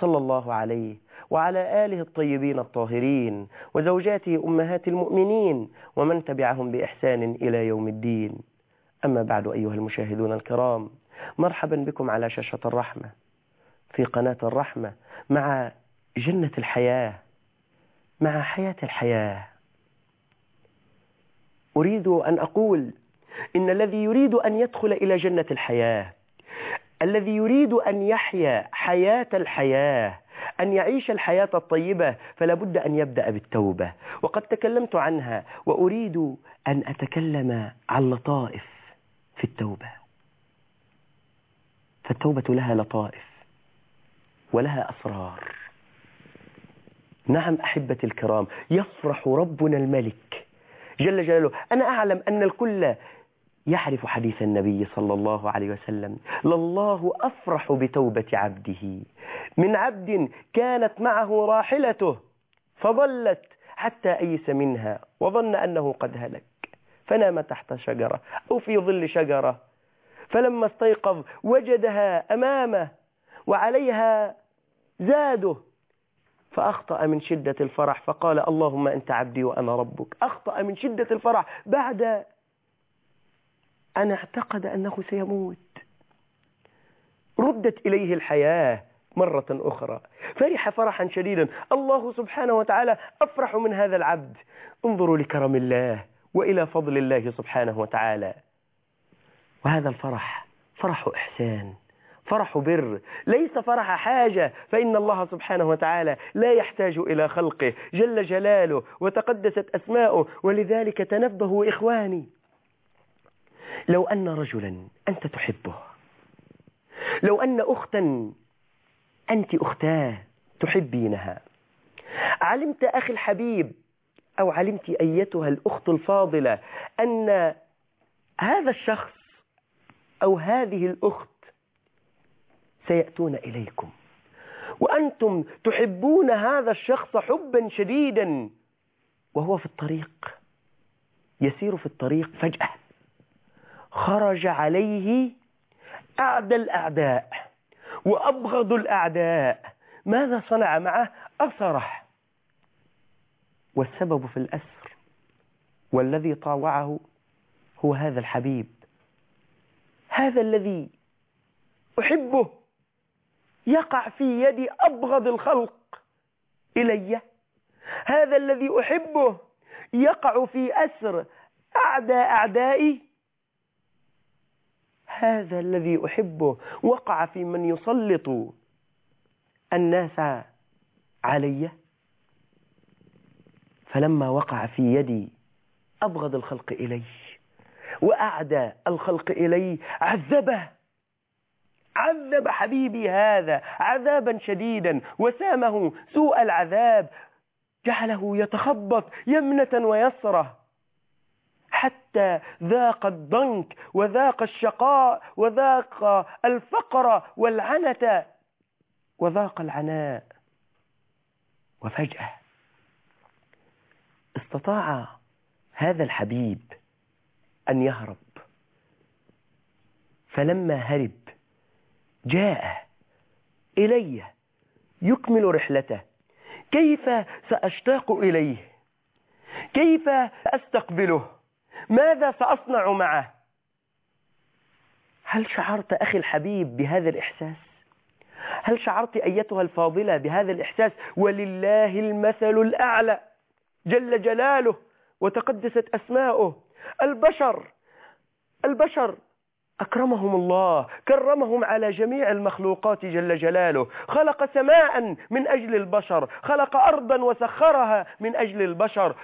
صلى الله عليه وعلى آله الطيبين الطاهرين وزوجاته أمهات المؤمنين ومن تبعهم بإحسان إلى يوم الدين. أما بعد أيها المشاهدون الكرام مرحبا بكم على شاشة الرحمة. في قناة الرحمة مع جنة الحياة مع حياة الحياة. أريد أن أقول إن الذي يريد أن يدخل إلى جنة الحياة الذي يريد أن يحيا حياة الحياة أن يعيش الحياة الطيبة فلا بد أن يبدأ بالتوبة. وقد تكلمت عنها وأريد أن أتكلم عن لطائف في التوبة. فالتوبة لها لطائف ولها أسرار. نعم أحبتي الكرام يفرح ربنا الملك جل جلاله. أنا أعلم أن الكل يعرف حديث النبي صلى الله عليه وسلم لله أفرح بتوبة عبده. من عبد كانت معه راحلته فظلت حتى أيس منها وظن أنه قد هلك. فنام تحت شجرة أو في ظل شجرة. فلما استيقظ وجدها أمامه وعليها زاده. فأخطأ من شدة الفرح فقال اللهم أنت عبدي وأنا ربك. أخطأ من شدة الفرح بعد أن أعتقد أنه سيموت. ردت إليه الحياة مرة أخرى. فرح فرحا شديدا. الله سبحانه وتعالى أفرح من هذا العبد. انظروا لكرم الله وإلى فضل الله سبحانه وتعالى. وهذا الفرح فرح إحسان فرح بر. ليس فرح حاجة. فإن الله سبحانه وتعالى لا يحتاج إلى خلقه. جل جلاله وتقدست أسماؤه. ولذلك تنبهوا إخواني لو أن رجلا أنت تحبه. لو أن أختا أنت أختاه تحبينها. علمت أخي الحبيب أو علمت أيتها الأخت الفاضلة أن هذا الشخص أو هذه الأخت سيأتون إليكم. وأنتم تحبون هذا الشخص حبا شديدا. وهو في الطريق يسير في الطريق فجأة. خرج عليه أعدى الأعداء وأبغض الأعداء. ماذا صنع معه؟ أسره والسبب في الأسر والذي طاوعه هو هذا الحبيب. هذا الذي أحبه يقع في يد أبغض الخلق إلي. هذا الذي أحبه يقع في أسر أعدى أعدائي. هذا الذي أحبه. وقع في من يسلط الناس علي. فلما وقع في يدي أبغض الخلق إلي. وأعدى الخلق إلي. عذبه. عذب حبيبي هذا عذابا شديدا. وسامه سوء العذاب. جعله يتخبط يمنة ويسرة. حتى ذاق الضنك وذاق الشقاء وذاق الفقر والعنة وذاق العناء. وفجأة استطاع هذا الحبيب أن يهرب. فلما هرب جاء إلي يكمل رحلته. كيف سأشتاق إليه؟ كيف أستقبله؟ ماذا سأصنع معه؟ هل شعرت أخي الحبيب بهذا الإحساس؟ هل شعرت أيتها الفاضلة بهذا الإحساس؟ ولله المثل الأعلى جل جلاله وتقدست أسماؤه. البشر البشر أكرمهم الله كرمهم على جميع المخلوقات جل جلاله. خلق سماء من أجل البشر خلق أرضا وسخرها من أجل البشر.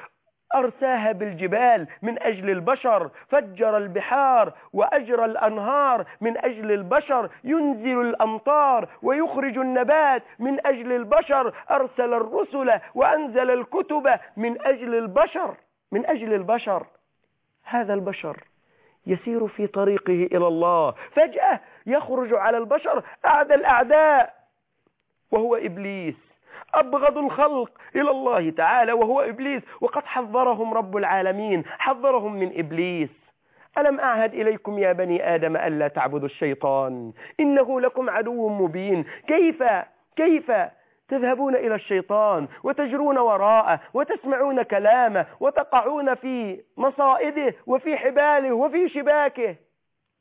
أرساها بالجبال من أجل البشر فجر البحار وأجرى الأنهار من أجل البشر ينزل الأمطار ويخرج النبات من أجل البشر أرسل الرسل وأنزل الكتب من أجل البشر من أجل البشر. هذا البشر يسير في طريقه إلى الله فجأة يخرج على البشر أعدى الأعداء وهو إبليس. أبغض الخلق إلى الله تعالى وهو إبليس. وقد حذرهم رب العالمين حذرهم من إبليس. ألم أعهد إليكم يا بني آدم ألا تعبدوا الشيطان؟ إنه لكم عدو مبين. كيف كيف تذهبون إلى الشيطان وتجرون وراءه وتسمعون كلامه وتقعون في مصائده وفي حباله وفي شباكه؟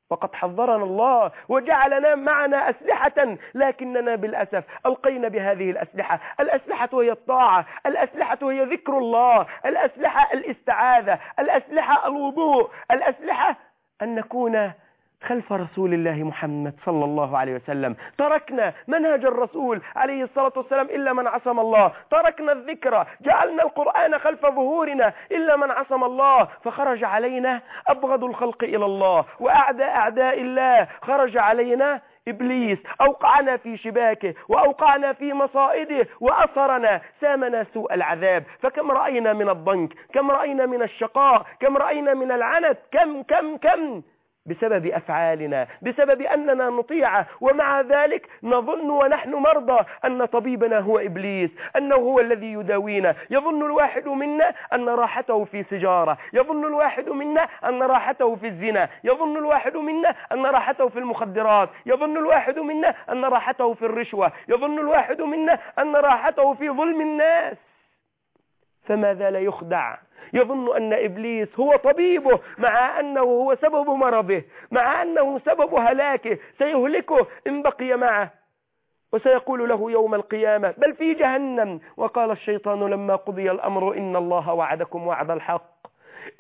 وقد حذرنا الله وجعلنا معنا أسلحة لكننا بالأسف ألقينا بهذه الأسلحة. الأسلحة هي الطاعة الأسلحة هي ذكر الله الأسلحة الاستعاذة الأسلحة الوضوء الأسلحة أن نكون خلف رسول الله محمد صلى الله عليه وسلم. تركنا منهج الرسول عليه الصلاة والسلام إلا من عصم الله. تركنا الذكرى جعلنا القرآن خلف ظهورنا إلا من عصم الله. فخرج علينا أبغض الخلق إلى الله وأعداء أعداء الله. خرج علينا إبليس. أوقعنا في شباكه وأوقعنا في مصائده وأثرنا سامنا سوء العذاب. فكم رأينا من الضنك؟ كم رأينا من الشقاء؟ كم رأينا من العنت؟ كم كم كم؟ بسبب أفعالنا بسبب أننا نطيعه ومع ذلك نظن ونحن مرضى أن طبيبنا هو إبليس أنه هو الذي يداوينا. يظن الواحد منا أن راحته في سجارة يظن الواحد منا أن راحته في الزنا يظن الواحد منا أن راحته في المخدرات يظن الواحد منا أن راحته في الرشوة يظن الواحد منا أن راحته في ظلم الناس. فما زال يخدع؟ يظن أن إبليس هو طبيبه مع أنه هو سبب مرضه مع أنه سبب هلاكه سيهلكه إن بقي معه. وسيقول له يوم القيامة بل في جهنم. وقال الشيطان لما قضي الأمر إن الله وعدكم وعد الحق.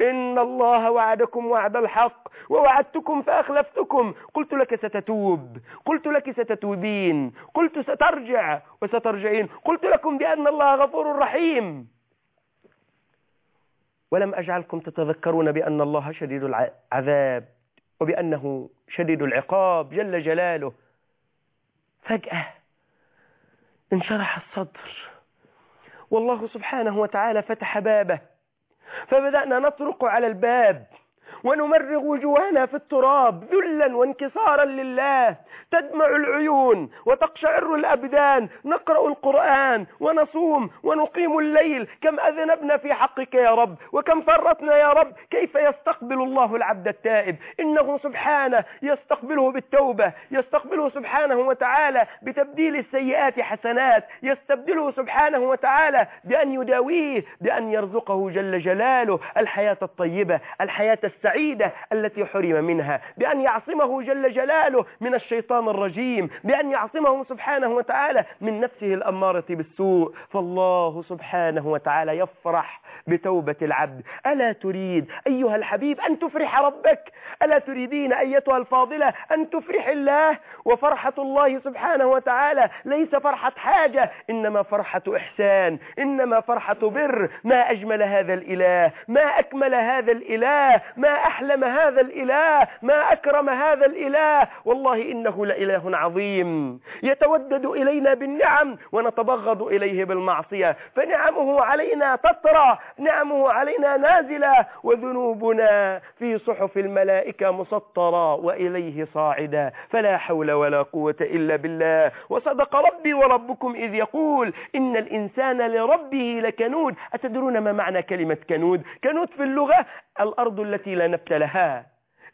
إن الله وعدكم وعد الحق. ووعدتكم فأخلفتكم. قلت لك ستتوب. قلت لك ستتوبين. قلت سترجع. وسترجعين. قلت لكم بأن الله غفور رحيم. ولم أجعلكم تتذكرون بأن الله شديد العذاب وبأنه شديد العقاب جل جلاله. فجأة انشرح الصدر. والله سبحانه وتعالى فتح بابه. فبدأنا نطرق على الباب. ونمرغ وجوهنا في التراب ذلا وانكسارا لله. تدمع العيون وتقشعر الأبدان. نقرأ القرآن ونصوم ونقيم الليل. كم أذنبنا في حقك يا رب وكم فرطنا يا رب. كيف يستقبل الله العبد التائب؟ إنه سبحانه يستقبله بالتوبة يستقبله سبحانه وتعالى بتبديل السيئات حسنات. يستبدله سبحانه وتعالى بأن يداويه بأن يرزقه جل جلاله. الحياة الطيبة الحياة السعيدة التي حرم منها بأن يعصمه جل جلاله من الشيطان الرجيم بأن يعصمه سبحانه وتعالى من نفسه الأمارة بالسوء. فالله سبحانه وتعالى يفرح بتوبة العبد. ألا تريد أيها الحبيب أن تفرح ربك؟ ألا تريدين أيتها الفاضلة أن تفرح الله؟ وفرحة الله سبحانه وتعالى ليس فرحة حاجة إنما فرحة إحسان إنما فرحة بر. ما أجمل هذا الإله؟ ما أكمل هذا الإله؟ ما أحلم هذا الإله ما أكرم هذا الإله. والله إنه لإله عظيم. يتودد إلينا بالنعم ونتبغض إليه بالمعصية. فنعمه علينا تطرى نعمه علينا نازلة. وذنوبنا في صحف الملائكة مسطرة وإليه صاعدا فلا حول ولا قوة إلا بالله. وصدق ربي وربكم إذ يقول إن الإنسان لربه لكنود. أتدرون ما معنى كلمة كنود؟ كنود في اللغة الأرض التي لا نبت لها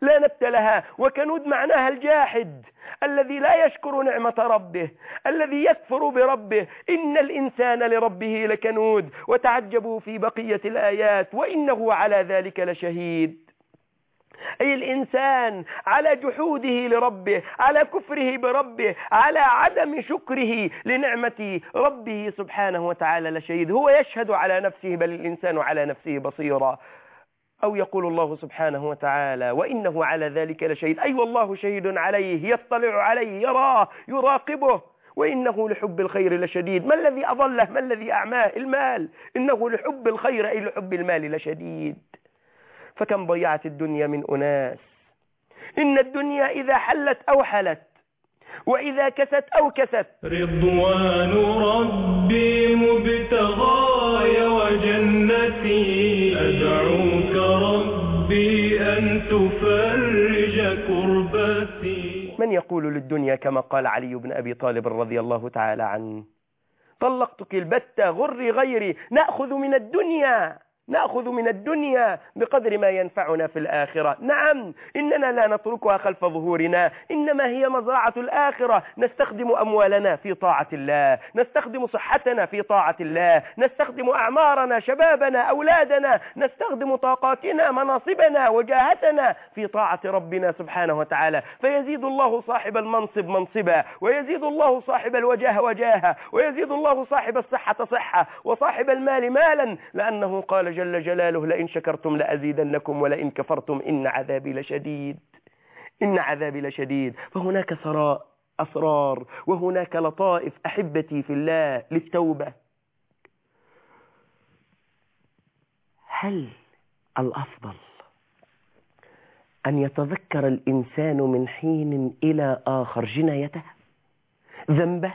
لا نبت لها وكنود معناها الجاحد الذي لا يشكر نعمة ربه الذي يكفر بربه. إن الإنسان لربه لكنود وتعجبوا في بقية الآيات وإنه على ذلك لشهيد. أي الإنسان على جحوده لربه على كفره بربه على عدم شكره لنعمة ربه سبحانه وتعالى لشهيد. هو يشهد على نفسه بل الإنسان على نفسه بصيرا أو يقول الله سبحانه وتعالى وإنه على ذلك لشهيد. أي أيوة والله شهيد عليه يطلع عليه يراه يراقبه. وإنه لحب الخير لشديد. ما الذي أضله؟ ما الذي أعماه؟ المال. إنه لحب الخير أي لحب المال لشديد. فكم ضيعت الدنيا من أناس. إن الدنيا إذا حلت أو حلت وإذا كست أو كست. رضوان ربي مبتغاي وجنتي تفرج كربتي. من يقول للدنيا كما قال علي بن أبي طالب رضي الله تعالى عنه طلقتك البتة غري غيري نأخذ من الدنيا. نأخذ من الدنيا بقدر ما ينفعنا في الآخرة. نعم إننا لا نتركها خلف ظهورنا إنما هي مزرعة الآخرة. نستخدم أموالنا في طاعة الله نستخدم صحتنا في طاعة الله نستخدم أعمارنا شبابنا أولادنا نستخدم طاقاتنا مناصبنا وجاهتنا في طاعة ربنا سبحانه وتعالى. فيزيد الله صاحب المنصب منصبا ويزيد الله صاحب الوجاه وجاها ويزيد الله صاحب الصحة صحة وصاحب المال مالا لأنه قال جل جلاله لئن شكرتم لأزيدنكم ولئن كفرتم إن عذابي لشديد. إن عذابي لشديد. فهناك ثراء أسرار وهناك لطائف أحبتي في الله للتوبة. هل الأفضل أن يتذكر الإنسان من حين إلى آخر جنايته؟ ذنبه؟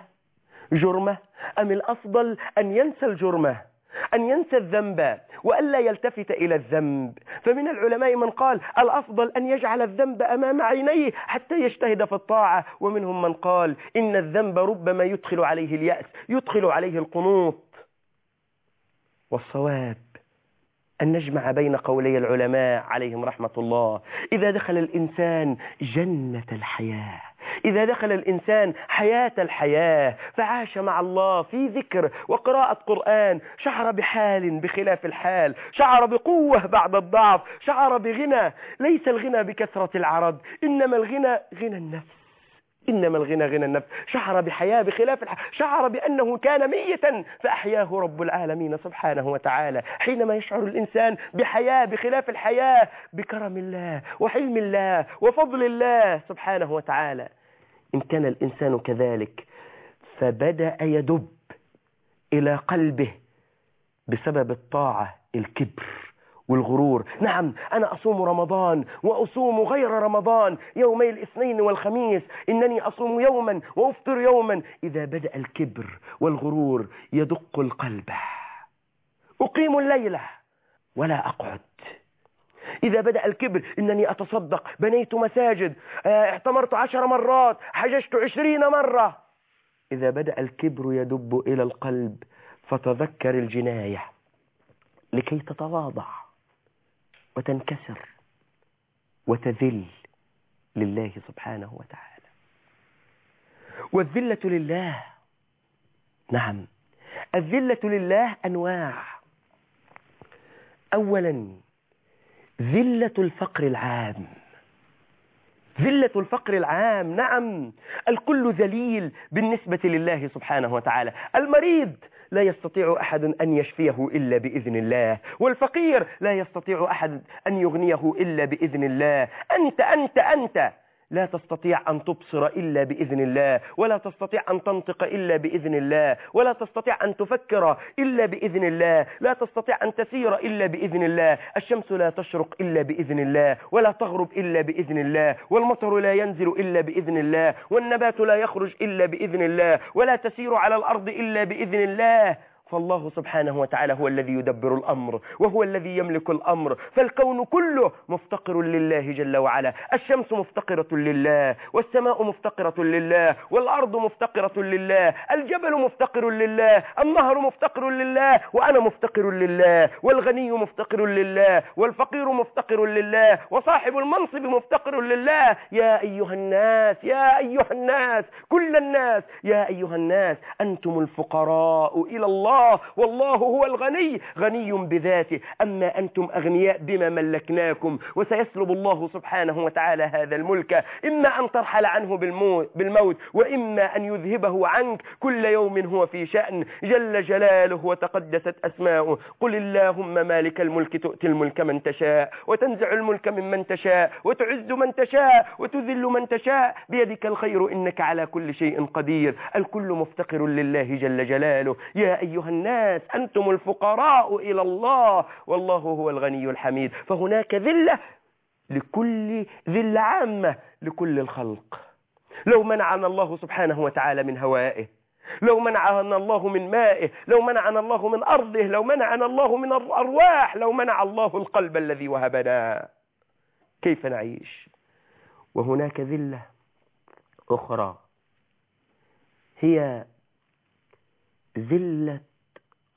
جرمه؟ أم الأفضل أن ينسى الجرمة؟ أن ينسى الذنب وألا يلتفت إلى الذنب. فمن العلماء من قال الأفضل أن يجعل الذنب أمام عينيه حتى يجتهد في الطاعة. ومنهم من قال إن الذنب ربما يدخل عليه اليأس يدخل عليه القنوط. والصواب أن نجمع بين قولي العلماء عليهم رحمة الله. إذا دخل الإنسان جنة الحياة. إذا دخل الإنسان حياة الحياة فعاش مع الله في ذكر وقراءة قرآن شعر بحال بخلاف الحال شعر بقوة بعد الضعف شعر بغنى. ليس الغنى بكثرة العرض إنما الغنى غنى النفس. إنما الغنى غنى النفس. شعر بحياة بخلاف الحياة شعر بأنه كان ميتا فأحياه رب العالمين سبحانه وتعالى. حينما يشعر الإنسان بحياة بخلاف الحياة بكرم الله وحلم الله وفضل الله سبحانه وتعالى. إن كان الإنسان كذلك فبدأ يدب إلى قلبه بسبب الطاعة الكبر. والغرور. نعم أنا أصوم رمضان وأصوم غير رمضان يومي الاثنين والخميس. إنني أصوم يوما وأفطر يوما. إذا بدأ الكبر والغرور يدق القلب. أقيم الليلة ولا أقعد. إذا بدأ الكبر إنني أتصدق. بنيت مساجد اعتمرت عشر مرات حججت عشرين مرة. إذا بدأ الكبر يدب إلى القلب فتذكر الجناية لكي تتواضع. وتنكسر وتذل لله سبحانه وتعالى. والذلة لله نعم الذلة لله أنواع. أولا ذلة الفقر العام. ذلة الفقر العام نعم الكل ذليل بالنسبة لله سبحانه وتعالى. المريض لا يستطيع أحد أن يشفيه إلا بإذن الله. والفقير لا يستطيع أحد أن يغنيه إلا بإذن الله. أنت أنت أنت. لا تستطيع أن تبصر إلا بإذن الله ولا تستطيع أن تنطق إلا بإذن الله ولا تستطيع أن تفكر إلا بإذن الله لا تستطيع أن تسير إلا بإذن الله. الشمس لا تشرق إلا بإذن الله ولا تغرب إلا بإذن الله والمطر لا ينزل إلا بإذن الله والنبات لا يخرج إلا بإذن الله ولا تسير على الأرض إلا بإذن الله. فالله سبحانه وتعالى هو الذي يدبر الأمر وهو الذي يملك الأمر فالكون كله مفتقر لله جل وعلا الشمس مفتقرة لله والسماء مفتقرة لله والأرض مفتقرة لله الجبل مفتقر لله النهر مفتقر لله وأنا مفتقر لله والغني مفتقر لله والفقير مفتقر لله وصاحب المنصب مفتقر لله. يا أيها الناس يا أيها الناس كل الناس يا أيها الناس أنتم الفقراء إلى الله. الله والله هو الغني. غني بذاته. أما أنتم أغنياء بما ملكناكم وسيسلب الله سبحانه وتعالى هذا الملك. إما أن ترحل عنه بالموت, وإما أن يذهبه عنك. كل يوم هو في شأن. جل جلاله وتقدست أسماؤه. قل اللهم مالك الملك تؤتي الملك من تشاء وتنزع الملك ممن تشاء وتعز من تشاء وتذل من تشاء. بيدك الخير إنك على كل شيء قدير. الكل مفتقر لله جل جلاله. يا أيها الناس أنتم الفقراء إلى الله والله هو الغني الحميد. فهناك ذلة لكل ذلة عامة لكل الخلق. لو منعنا الله سبحانه وتعالى من هوائه لو منعنا الله من مائه لو منعنا الله من أرضه لو منعنا الله من الأرواح لو منع الله القلب الذي وهبنا. كيف نعيش؟ وهناك ذلة أخرى. هي ذلة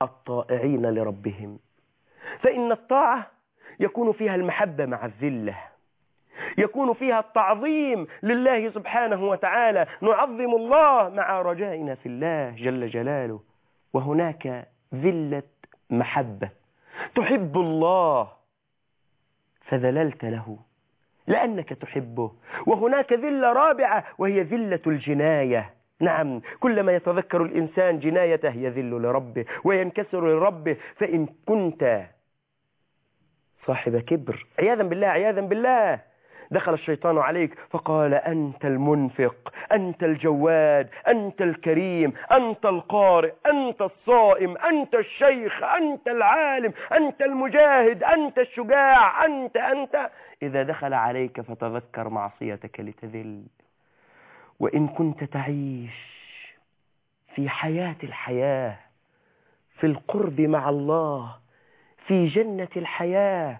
الطائعين لربهم. فإن الطاعة يكون فيها المحبة مع الذلة. يكون فيها التعظيم لله سبحانه وتعالى. نعظم الله مع رجائنا في الله جل جلاله. وهناك ذلة محبة. تحب الله فذللت له لأنك تحبه. وهناك ذلة رابعة وهي ذلة الجناية. نعم كلما يتذكر الإنسان جنايته يذل لربه وينكسر لربه فإن كنت صاحب كبر عياذا بالله عياذا بالله دخل الشيطان عليك فقال أنت المنفق أنت الجواد أنت الكريم أنت القارئ أنت الصائم أنت الشيخ أنت العالم أنت المجاهد أنت الشجاع أنت أنت. إذا دخل عليك فتذكر معصيتك لتذل. وإن كنت تعيش في حياة الحياة في القرب مع الله في جنة الحياة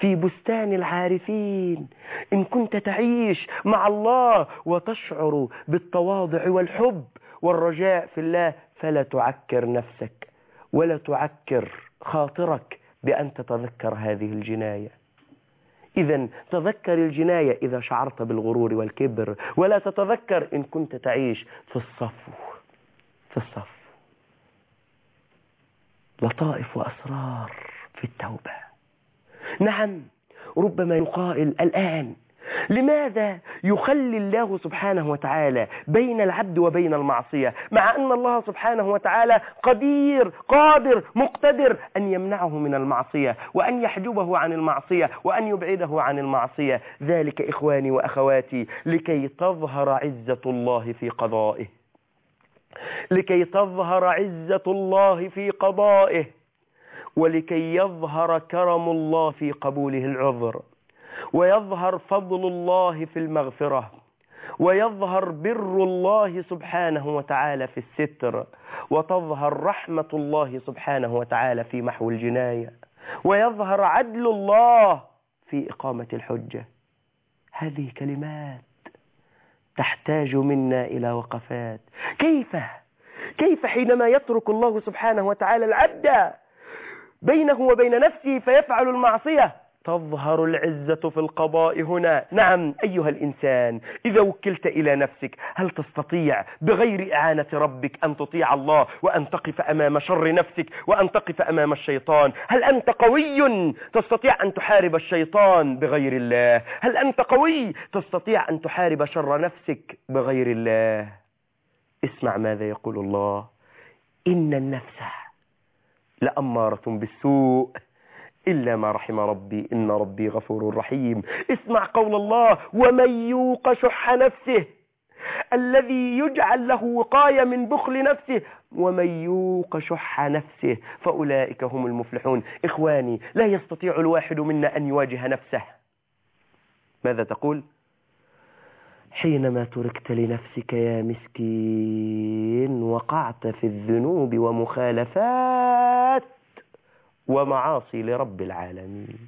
في بستان العارفين إن كنت تعيش مع الله وتشعر بالتواضع والحب والرجاء في الله فلا تعكر نفسك ولا تعكر خاطرك بأن تتذكر هذه الجناية. إذا تذكر الجناية إذا شعرت بالغرور والكبر ولا تتذكر إن كنت تعيش في الصفو في الصف. لطائف وأسرار في التوبة. نعم ربما يقائل الآن لماذا يخلي الله سبحانه وتعالى بين العبد وبين المعصية؟ مع أن الله سبحانه وتعالى قدير قادر مقتدر أن يمنعه من المعصية وأن يحجبه عن المعصية وأن يبعده عن المعصية. ذلك إخواني وأخواتي لكي تظهر عزة الله في قضائه. لكي تظهر عزة الله في قضائه. ولكي يظهر كرم الله في قبوله العذر. ويظهر فضل الله في المغفرة ويظهر بر الله سبحانه وتعالى في الستر وتظهر رحمة الله سبحانه وتعالى في محو الجناية ويظهر عدل الله في إقامة الحجة. هذه كلمات تحتاج منا إلى وقفات. كيف؟ كيف حينما يترك الله سبحانه وتعالى العبد بينه وبين نفسه فيفعل المعصية؟ تظهر العزة في القضاء هنا. نعم أيها الإنسان إذا وكلت إلى نفسك هل تستطيع بغير إعانة ربك أن تطيع الله وأن تقف أمام شر نفسك وأن تقف أمام الشيطان؟ هل أنت قوي تستطيع أن تحارب الشيطان بغير الله؟ هل أنت قوي تستطيع أن تحارب شر نفسك بغير الله؟ اسمع ماذا يقول الله. إن النفس لأمارة بالسوء. إلا ما رحم ربي. إن ربي غفور رحيم. اسمع قول الله. ومن يوق شح نفسه الذي يجعل له وقاية من بخل نفسه ومن يوق شح نفسه فأولئك هم المفلحون. إخواني لا يستطيع الواحد منا أن يواجه نفسه. ماذا تقول؟ حينما تركت لنفسك يا مسكين وقعت في الذنوب ومخالفات ومعاصي لرب العالمين.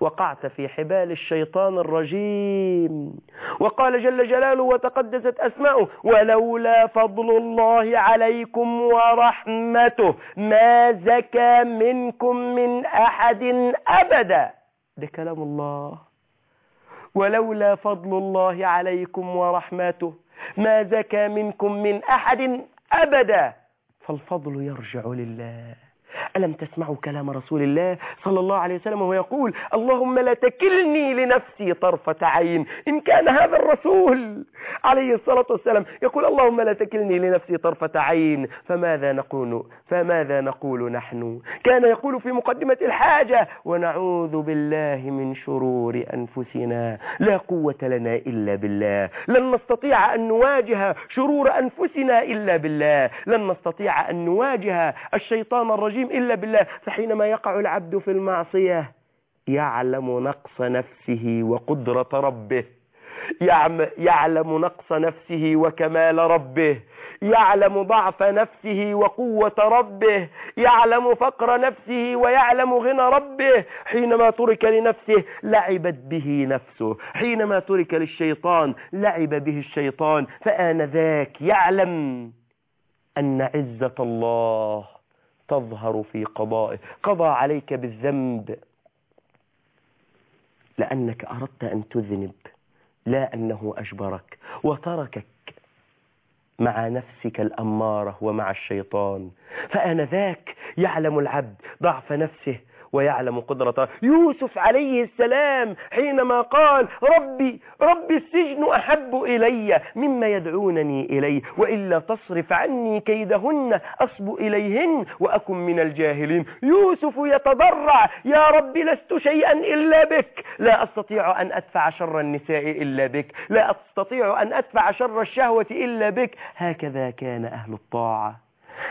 وقعت في حبال الشيطان الرجيم. وقال جل جلاله وتقدست أسماؤه ولولا فضل الله عليكم ورحمته ما زكى منكم من أحد أبدا. ده كلام الله. ولولا فضل الله عليكم ورحمته ما زكى منكم من أحد أبدا. فالفضل يرجع لله. ألم تسمعوا كلام رسول الله صلى الله عليه وسلم وهو يقول اللهم لا تكلني لنفسي طرفة عين إن كان هذا الرسول عليه الصلاة والسلام يقول اللهم لا تكلني لنفسي طرفة عين فماذا نقول فماذا نقول نحن كان يقول في مقدمة الحاجة ونعوذ بالله من شرور أنفسنا لا قوة لنا إلا بالله لن نستطيع أن نواجه شرور أنفسنا إلا بالله لن نستطيع أن نواجه الشيطان الرجيم إلا بالله فحينما يقع العبد في المعصية يعلم نقص نفسه وقدرة ربه. يعلم نقص نفسه وكمال ربه. يعلم ضعف نفسه وقوة ربه. يعلم فقر نفسه ويعلم غنى ربه. حينما ترك لنفسه لعبت به نفسه. حينما ترك للشيطان لعب به الشيطان. فآنذاك يعلم أن عزة الله تظهر في قضائه. قضى عليك بالذنب. لأنك أردت أن تذنب. لا أنه أجبرك. وتركك مع نفسك الأمارة ومع الشيطان. فآنذاك يعلم العبد ضعف نفسه ويعلم قدرة يوسف عليه السلام حينما قال ربي ربي السجن أحب إلي مما يدعونني إليه وإلا تصرف عني كيدهن أصب إليهن وأكن من الجاهلين. يوسف يتضرع يا رب لست شيئا إلا بك. لا أستطيع أن أدفع شر النساء إلا بك. لا أستطيع أن أدفع شر الشهوة إلا بك. هكذا كان أهل الطاعة.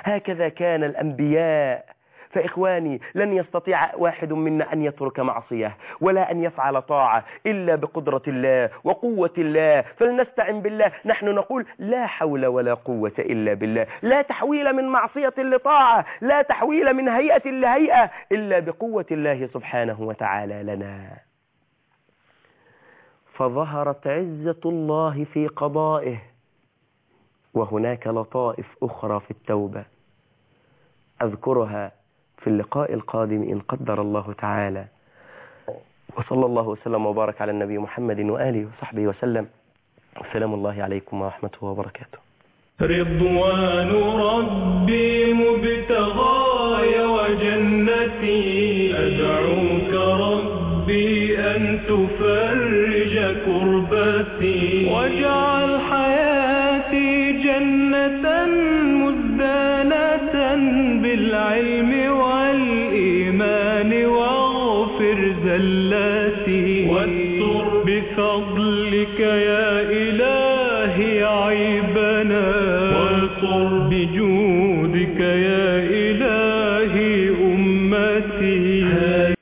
هكذا كان الأنبياء. فإخواني لن يستطيع واحد منا أن يترك معصية ولا أن يفعل طاعة إلا بقدرة الله وقوة الله. فلنستعن بالله. نحن نقول لا حول ولا قوة إلا بالله. لا تحويل من معصية لطاعة لا تحويل من هيئة لهيئة إلا بقوة الله سبحانه وتعالى لنا. فظهرت عزة الله في قضائه وهناك لطائف أخرى في التوبة. أذكرها في اللقاء القادم إن قدر الله تعالى. وصلى الله وسلم وبارك على النبي محمد وآله وصحبه وسلم. السلام الله عليكم ورحمته وبركاته. رضوان ربي مبتغاي وجنتي. أدعوك ربي أن تفرج كربتي. واجعل